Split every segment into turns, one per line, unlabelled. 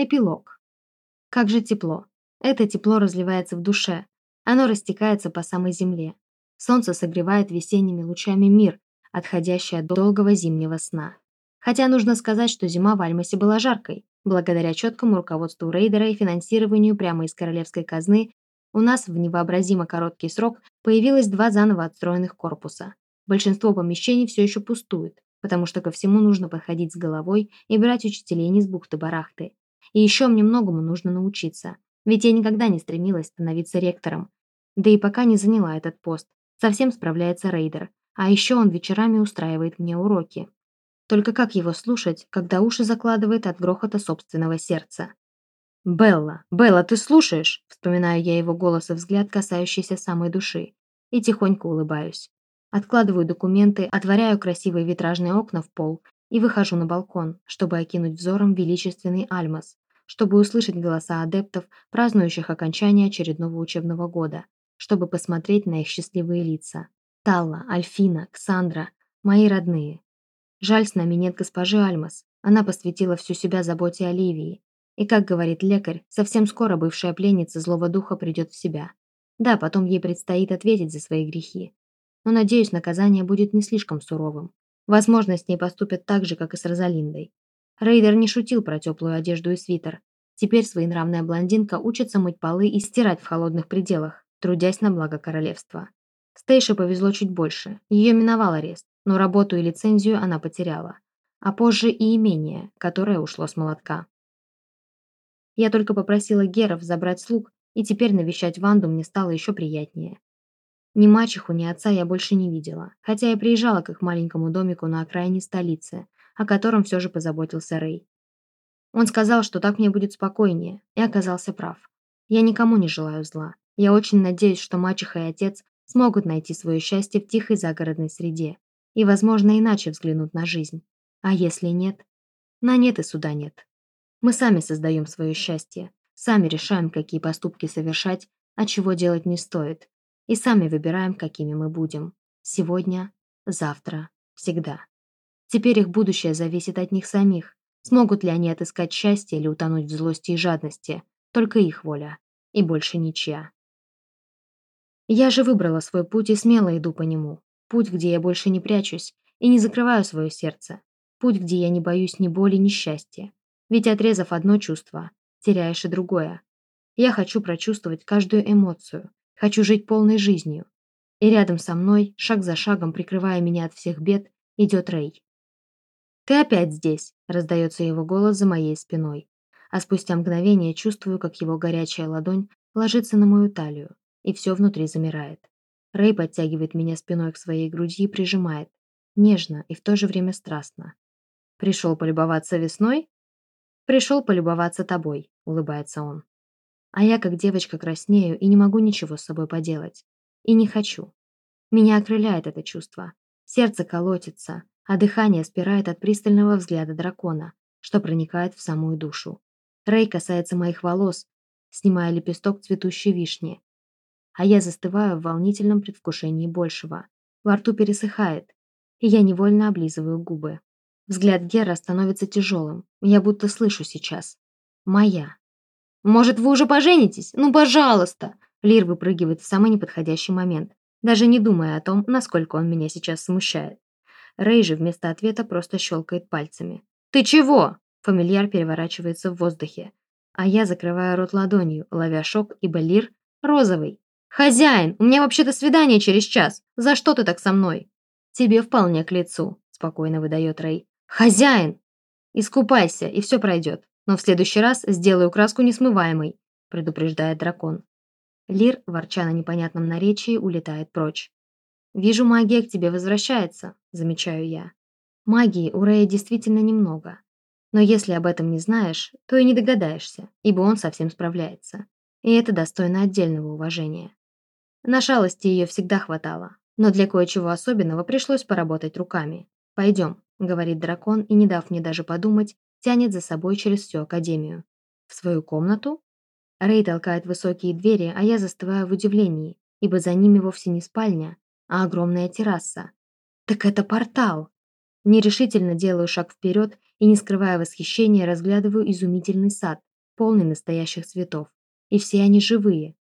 Эпилог. Как же тепло. Это тепло разливается в душе. Оно растекается по самой земле. Солнце согревает весенними лучами мир, отходящий от долгого зимнего сна. Хотя нужно сказать, что зима в Альмасе была жаркой. Благодаря четкому руководству рейдера и финансированию прямо из королевской казны у нас в невообразимо короткий срок появилось два заново отстроенных корпуса. Большинство помещений все еще пустует, потому что ко всему нужно подходить с головой и брать учителей не с бухты-барахты. И еще мне многому нужно научиться, ведь я никогда не стремилась становиться ректором. Да и пока не заняла этот пост, совсем справляется рейдер, а еще он вечерами устраивает мне уроки. Только как его слушать, когда уши закладывает от грохота собственного сердца? «Белла! Белла, ты слушаешь?» Вспоминаю я его голос и взгляд, касающийся самой души. И тихонько улыбаюсь. Откладываю документы, отворяю красивые витражные окна в пол и выхожу на балкон, чтобы окинуть взором величественный Альмас, чтобы услышать голоса адептов, празднующих окончание очередного учебного года, чтобы посмотреть на их счастливые лица. Талла, Альфина, Ксандра, мои родные. Жаль, с нами нет госпожи Альмас. Она посвятила всю себя заботе о Ливии. И, как говорит лекарь, совсем скоро бывшая пленница злого духа придет в себя. Да, потом ей предстоит ответить за свои грехи. Но, надеюсь, наказание будет не слишком суровым. Возможно, с ней поступят так же, как и с Розалиндой. Рейдер не шутил про теплую одежду и свитер. Теперь своенравная блондинка учится мыть полы и стирать в холодных пределах, трудясь на благо королевства. Стейше повезло чуть больше. Ее миновал арест, но работу и лицензию она потеряла. А позже и имение, которое ушло с молотка. Я только попросила Геров забрать слуг, и теперь навещать Ванду мне стало еще приятнее. Ни мачеху, ни отца я больше не видела, хотя я приезжала к их маленькому домику на окраине столицы, о котором все же позаботился Рэй. Он сказал, что так мне будет спокойнее, и оказался прав. Я никому не желаю зла. Я очень надеюсь, что мачеха и отец смогут найти свое счастье в тихой загородной среде и, возможно, иначе взглянут на жизнь. А если нет? На нет и суда нет. Мы сами создаем свое счастье, сами решаем, какие поступки совершать, а чего делать не стоит, и сами выбираем, какими мы будем. Сегодня, завтра, всегда. Теперь их будущее зависит от них самих. Смогут ли они отыскать счастье или утонуть в злости и жадности? Только их воля. И больше ничья. Я же выбрала свой путь и смело иду по нему. Путь, где я больше не прячусь и не закрываю свое сердце. Путь, где я не боюсь ни боли, ни счастья. Ведь отрезав одно чувство, теряешь и другое. Я хочу прочувствовать каждую эмоцию, хочу жить полной жизнью. И рядом со мной, шаг за шагом прикрывая меня от всех бед, идет Рэй. «Ты опять здесь!» – раздается его голос за моей спиной. А спустя мгновение чувствую, как его горячая ладонь ложится на мою талию, и все внутри замирает. Рэй подтягивает меня спиной к своей груди и прижимает. Нежно и в то же время страстно. «Пришел полюбоваться весной?» «Пришел полюбоваться тобой», — улыбается он. А я, как девочка, краснею и не могу ничего с собой поделать. И не хочу. Меня окрыляет это чувство. Сердце колотится, а дыхание спирает от пристального взгляда дракона, что проникает в самую душу. Рэй касается моих волос, снимая лепесток цветущей вишни. А я застываю в волнительном предвкушении большего. Во рту пересыхает, и я невольно облизываю губы. Взгляд Гера становится тяжелым. Я будто слышу сейчас. Моя. «Может, вы уже поженитесь? Ну, пожалуйста!» Лир выпрыгивает в самый неподходящий момент, даже не думая о том, насколько он меня сейчас смущает. Рэй же вместо ответа просто щелкает пальцами. «Ты чего?» Фамильяр переворачивается в воздухе. А я закрываю рот ладонью, ловя шок, ибо Лир розовый. «Хозяин, у меня вообще-то свидание через час. За что ты так со мной?» «Тебе вполне к лицу», – спокойно выдает Рэй. «Хозяин! Искупайся, и все пройдет. Но в следующий раз сделаю краску несмываемой», – предупреждает дракон. Лир, ворча на непонятном наречии, улетает прочь. «Вижу, магия к тебе возвращается», – замечаю я. Магии у Рэя действительно немного. Но если об этом не знаешь, то и не догадаешься, ибо он совсем справляется. И это достойно отдельного уважения. На шалости ее всегда хватало, но для кое-чего особенного пришлось поработать руками. Пойдем. — говорит дракон и, не дав мне даже подумать, тянет за собой через всю Академию. «В свою комнату?» Рэй толкает высокие двери, а я застываю в удивлении, ибо за ними вовсе не спальня, а огромная терраса. «Так это портал!» Нерешительно делаю шаг вперед и, не скрывая восхищения, разглядываю изумительный сад, полный настоящих цветов. И все они живые.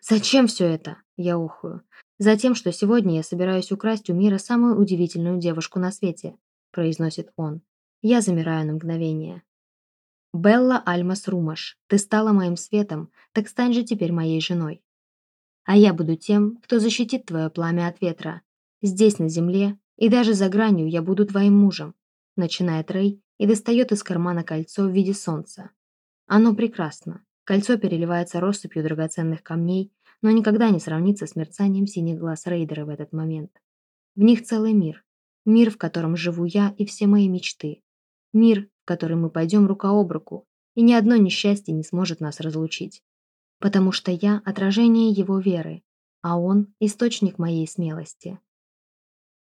«Зачем все это?» – я охую. «Затем, что сегодня я собираюсь украсть у мира самую удивительную девушку на свете», – произносит он. Я замираю на мгновение. «Белла Альмас Румаш, ты стала моим светом, так стань же теперь моей женой. А я буду тем, кто защитит твое пламя от ветра. Здесь, на земле, и даже за гранью я буду твоим мужем», – начинает Рэй и достает из кармана кольцо в виде солнца. Оно прекрасно. Кольцо переливается россыпью драгоценных камней, но никогда не сравнится с мерцанием синих глаз рейдера в этот момент. В них целый мир. Мир, в котором живу я и все мои мечты. Мир, в который мы пойдем рука об руку, и ни одно несчастье не сможет нас разлучить. Потому что я – отражение его веры, а он – источник моей смелости.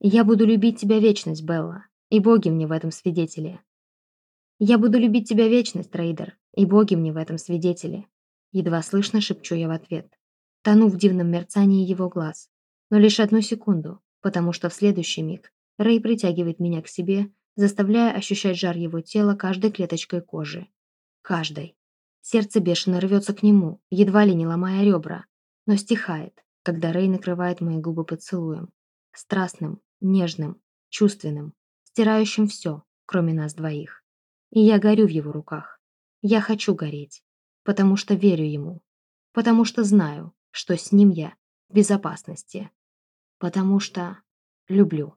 Я буду любить тебя вечность, Белла, и боги мне в этом свидетели. Я буду любить тебя вечность, Рейдер, и боги мне в этом свидетели. Едва слышно шепчу я в ответ. Тону в дивном мерцании его глаз. Но лишь одну секунду, потому что в следующий миг Рэй притягивает меня к себе, заставляя ощущать жар его тела каждой клеточкой кожи. Каждой. Сердце бешено рвется к нему, едва ли не ломая ребра, но стихает, когда Рэй накрывает мои губы поцелуем. Страстным, нежным, чувственным, стирающим все, кроме нас двоих. И я горю в его руках. Я хочу гореть, потому что верю ему, потому что знаю, что с ним я в безопасности, потому что люблю.